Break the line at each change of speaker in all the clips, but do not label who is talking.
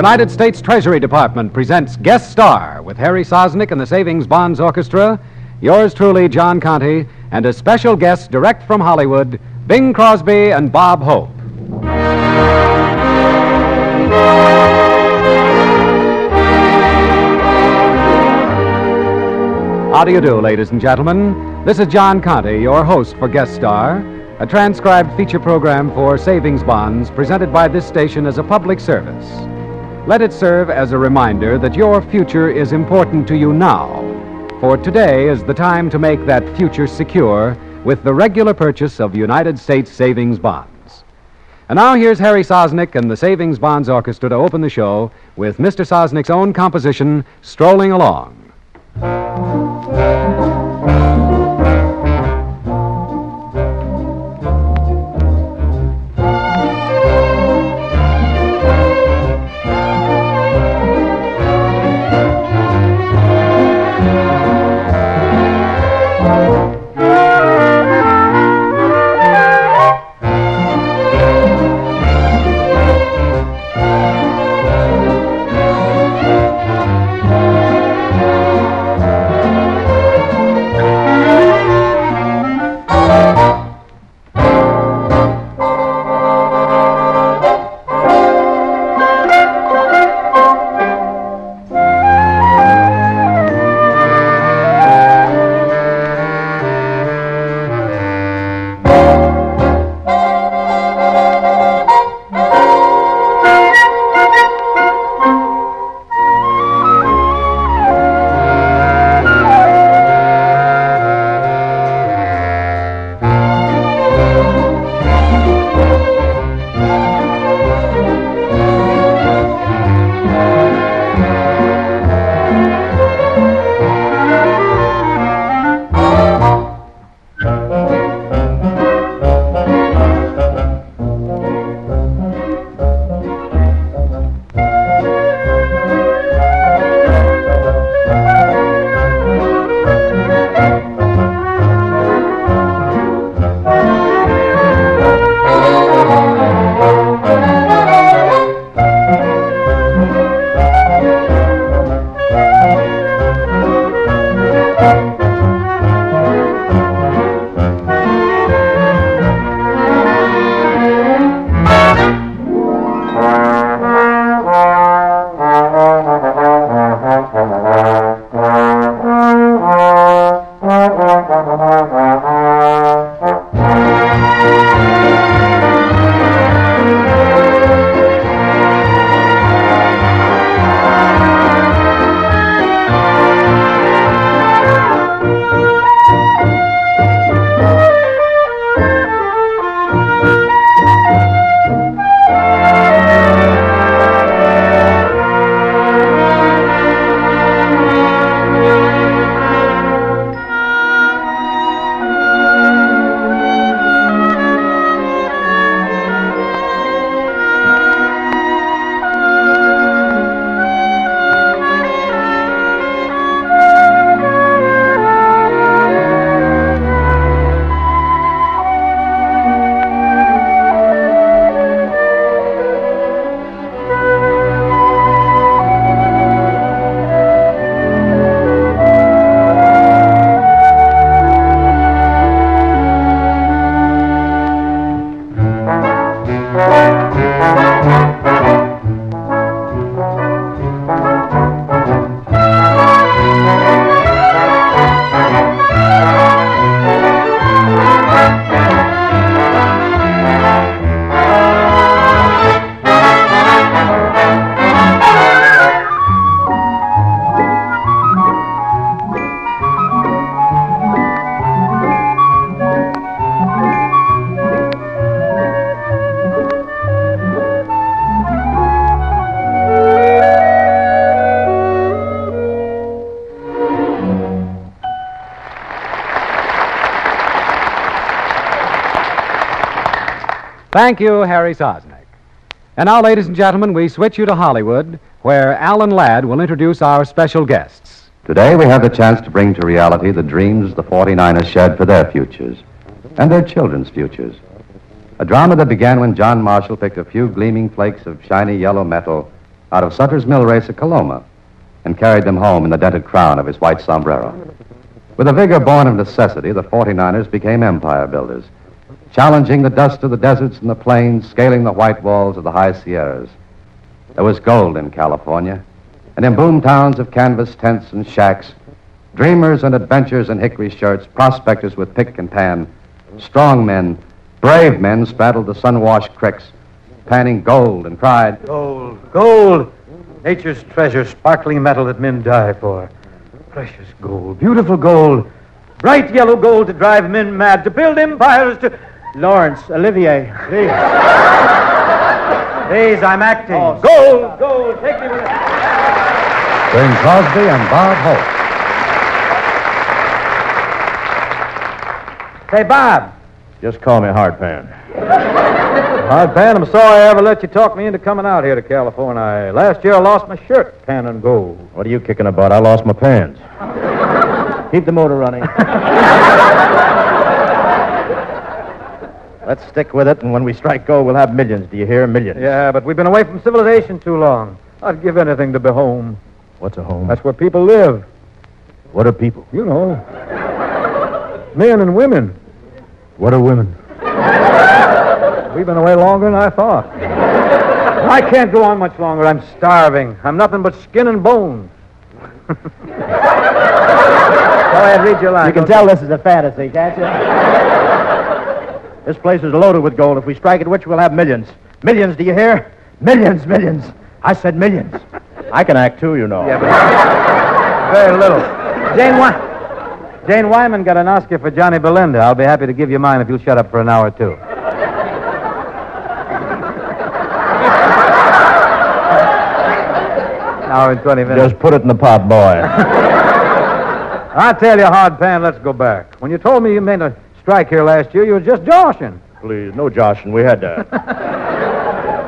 United States Treasury Department presents Guest Star with Harry Sosnick and the Savings Bonds Orchestra, yours truly, John Conte, and a special guest direct from Hollywood, Bing Crosby and Bob Hope. How do you do, ladies and gentlemen? This is John Conte, your host for Guest Star, a transcribed feature program for savings bonds presented by this station as a public service. Let it serve as a reminder that your future is important to you now, for today is the time to make that future secure with the regular purchase of United States savings bonds. And now here's Harry Sosnick and the Savings Bonds Orchestra to open the show with Mr. Sosnick's own composition, Strolling Along. Thank you, Harry Sosnick. And now, ladies and gentlemen, we switch you to Hollywood, where Alan Ladd will introduce our special guests.
Today, we have the chance to bring to reality the dreams the 49ers shed for their futures and their children's futures. A drama that began when John Marshall picked a few gleaming flakes of shiny yellow metal out of Sutter's Mill race at Coloma and carried them home in the dented crown of his white sombrero. With a vigor born of necessity, the 49ers became empire builders, challenging the dust of the deserts and the plains, scaling the white walls of the high Sierras. There was gold in California, and in boom towns of canvas tents and shacks, dreamers and adventurers in hickory shirts, prospectors with pick and pan, strong men, brave men straddled the sun-washed creeks, panning gold and cried,
Gold, gold, nature's treasure, sparkling metal that men die for. Precious gold, beautiful gold, bright yellow gold to drive men mad, to build empires, to. Laurence, Olivier, please. please, I'm acting. Oh, gold, gold, take me with
Bing Crosby and Bob Hope.
Say, Bob.
Just call me Hardpan.
Hardpan, I'm sorry I ever let you talk me into coming out here to California. Last year I lost my shirt, pan and gold.
What are you kicking about? I lost my pants. Keep the motor running. Let's stick with it, and when we strike gold, we'll have millions. Do you hear? Millions.
Yeah, but we've been away from civilization too long. I'd give anything to be home.
What's a home?
That's where people live.
What are people?
You know. Men and women.
What are women?
We've been away longer than I thought. I can't go on much longer. I'm starving. I'm nothing but skin and bones. Go ahead, read your line.
You can tell this is a fantasy, can't you? This place is loaded with gold. If we strike it rich, we'll have millions. Millions, do you hear? Millions, millions. I said millions. I can act too, you know.
Yeah, but very little. Jane, Wy- Jane Wyman got an Oscar for Johnny Belinda. I'll be happy to give you mine if you'll shut up for an hour or two. An hour and 20 minutes.
Just put it in the pot, boy.
I tell you, Hardpan, let's go back. When you told me you made a strike here last year, you were just joshing.
Please, no joshing. We had to.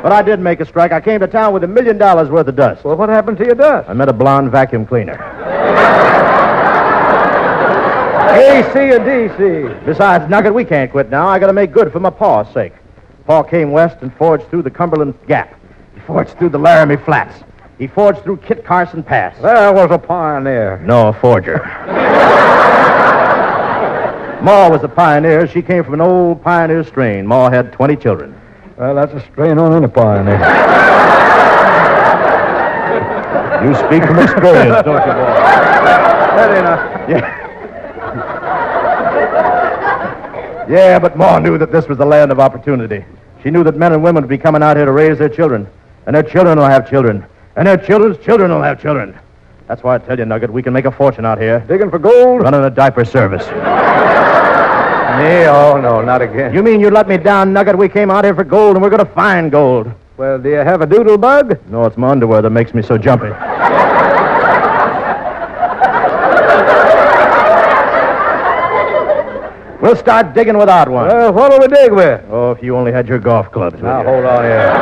but I did make a strike. I came to town with a million dollars worth of dust.
Well, what happened to your dust?
I met a blonde vacuum cleaner.
AC or DC?
Besides, Nugget, we can't quit now. I gotta make good for my paw's sake. Pa came west and forged through the Cumberland Gap. He forged through the Laramie Flats. He forged through Kit Carson Pass.
There was a pioneer.
No, a forger. Ma was a pioneer. She came from an old pioneer strain. Ma had 20 children.
Well, that's a strain on any pioneer.
You speak from experience, don't you, boy?
ain't enough.
Yeah. Yeah, but Ma knew that this was the land of opportunity. She knew that men and women would be coming out here to raise their children. And their children will have children. And their children's children will have children. That's why I tell you, Nugget, we can make a fortune out here.
Digging for gold?
Running a diaper service.
Me? Oh, no, not again.
You mean you let me down, Nugget? We came out here for gold, and we're going to find gold.
Well, do you have a doodle bug?
No, it's my underwear that makes me so jumpy. We'll start digging without one.
Well, what'll we dig with?
Oh, if you only had your golf clubs
Now,
you.
hold on here.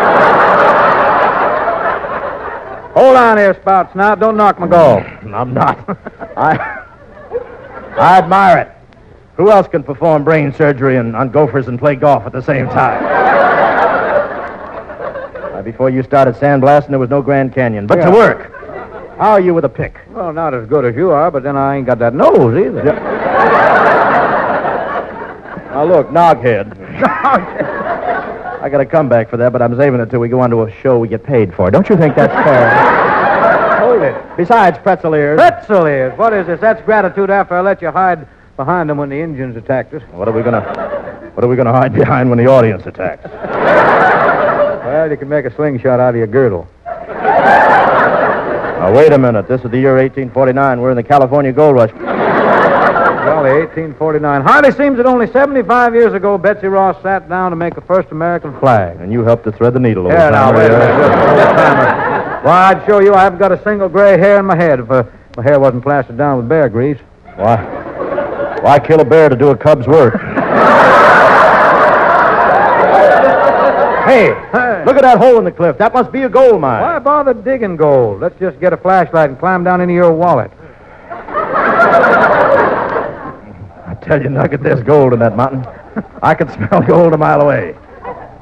hold on here, Spout Snout. Don't knock my golf.
I'm not. I, I admire it. Who else can perform brain surgery and, on gophers and play golf at the same time? Why, before you started sandblasting, there was no Grand Canyon. But to work. How are you with a pick?
Well, not as good as you are, but then I ain't got that nose either.
Now, look, Noghead. I got a comeback for that, but I'm saving it till we go on to a show we get paid for. Don't you think that's fair?
Hold it.
Besides, pretzel ears.
Pretzel ears. What is this? That's gratitude after I let you hide behind them when the Indians attacked us.
What are we gonna? What are we gonna hide behind when the audience attacks?
Well, you can make a slingshot out of your girdle.
Now, wait a minute. This is the year 1849. We're in the California Gold Rush.
Golly, 1849. Hardly seems that only 75 years ago Betsy Ross sat down to make the first American flag.
And you helped to thread the needle.
Yeah, now, wait a minute. Just an old-timer. Why, I'd show you I haven't got a single gray hair in my head if uh, my hair wasn't plastered down with bear grease.
Why? Why kill a bear to do a cub's work? hey,
Hey.
look at that hole in the cliff. That must be a gold mine.
Why bother digging gold? Let's just get a flashlight and climb down into your wallet.
I tell you, Nugget, there's gold in that mountain. I can smell gold a mile away.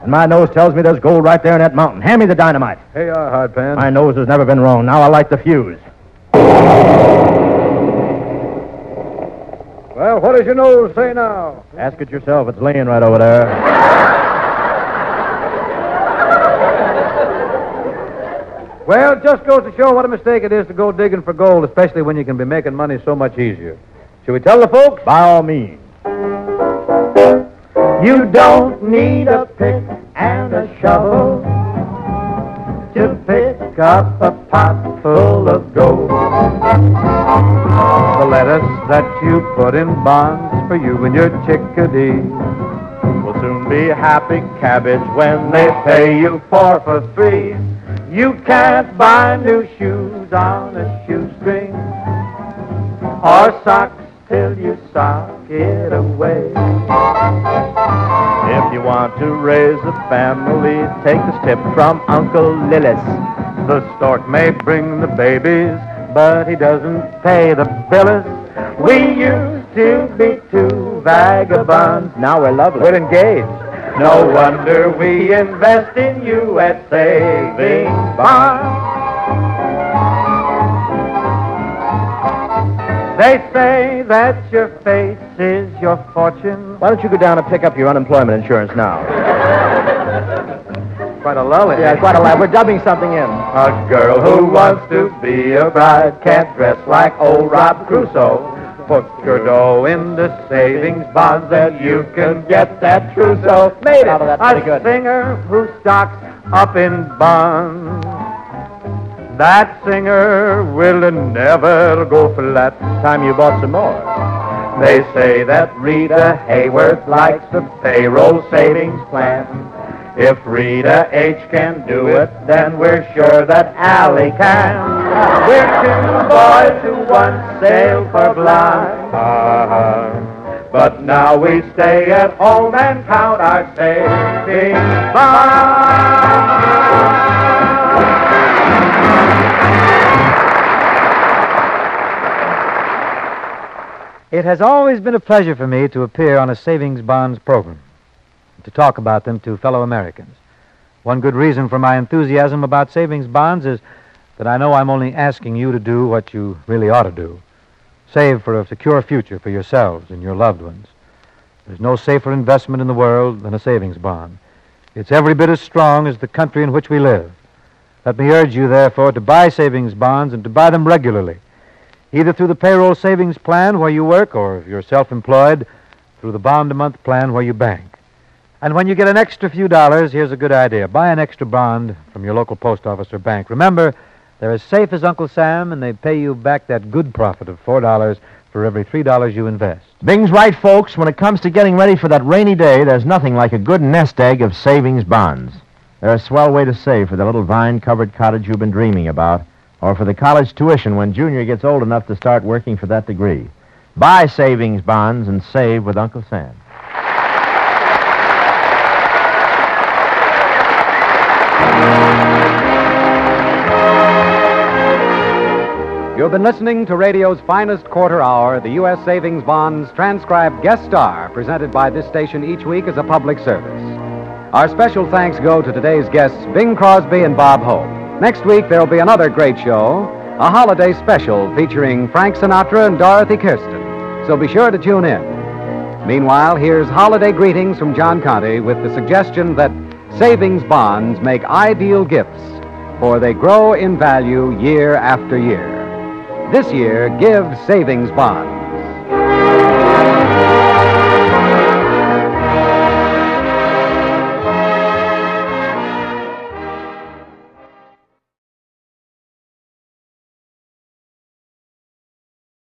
And my nose tells me there's gold right there in that mountain. Hand me the dynamite.
You are, Hardpan.
My nose has never been wrong. Now I light the fuse.
Well, what does your nose say now?
Ask it yourself. It's laying right over there.
Well, it just goes to show what a mistake it is to go digging for gold, especially when you can be making money so much easier. Should we tell the folks?
By all means.
You don't need a pick and a shovel to pick up a pot full of gold.
The lettuce that you put in bonds for you and your chickadee.
Will soon be happy cabbage when they pay you for for free. You can't buy new shoes on a shoestring or socks till you sock it away. If you want to raise a family, take this tip from Uncle Lillis.
The stork may bring the babies, but he doesn't pay the billers.
We used to be two vagabonds.
Now we're lovely.
We're engaged.
No wonder we invest in you at Savings Bonds. They say that your face is your fortune.
Why don't you go down and pick up your unemployment insurance now?
Quite a lull in
Yeah, quite a lot. We're dubbing something in.
A girl who wants to be a bride can't dress like old Rob Crusoe. Put your dough in the savings bonds and you can get that trousseau.
Made it. Oh, that's
a
pretty good.
singer who stocks up in bonds. That singer will never go flat.
Time you bought some more.
They say that Rita Hayworth likes the payroll savings plan. If Rita H can do it, then we're sure that Aly Khan. We're two boys who once sailed for blind. Uh-huh. But now we stay at home and count our savings bonds.
It has always been a pleasure for me to appear on a savings bonds program, to talk about them to fellow Americans. One good reason for my enthusiasm about savings bonds is that I know I'm only asking you to do what you really ought to do save for a secure future for yourselves and your loved ones. There's no safer investment in the world than a savings bond. It's every bit as strong as the country in which we live. Let me urge you, therefore, to buy savings bonds and to buy them regularly either through the payroll savings plan where you work, or if you're self employed, through the bond a month plan where you bank. And when you get an extra few dollars, here's a good idea buy an extra bond from your local post office or bank. Remember, they're as safe as Uncle Sam, and they pay you back that good profit of $4 for every $3 you invest.
Bing's right, folks. When it comes to getting ready for that rainy day, there's nothing like a good nest egg of savings bonds. They're a swell way to save for the little vine covered cottage you've been dreaming about, or for the college tuition when Junior gets old enough to start working for that degree. Buy savings bonds and save with Uncle Sam.
You've been listening to radio's finest quarter hour, the U.S. Savings Bonds transcribed guest star, presented by this station each week as a public service. Our special thanks go to today's guests, Bing Crosby and Bob Hope. Next week, there'll be another great show, a holiday special featuring Frank Sinatra and Dorothy Kirsten. So be sure to tune in. Meanwhile, here's holiday greetings from John Conte with the suggestion that savings bonds make ideal gifts, for they grow in value year after year. This year, give savings bonds.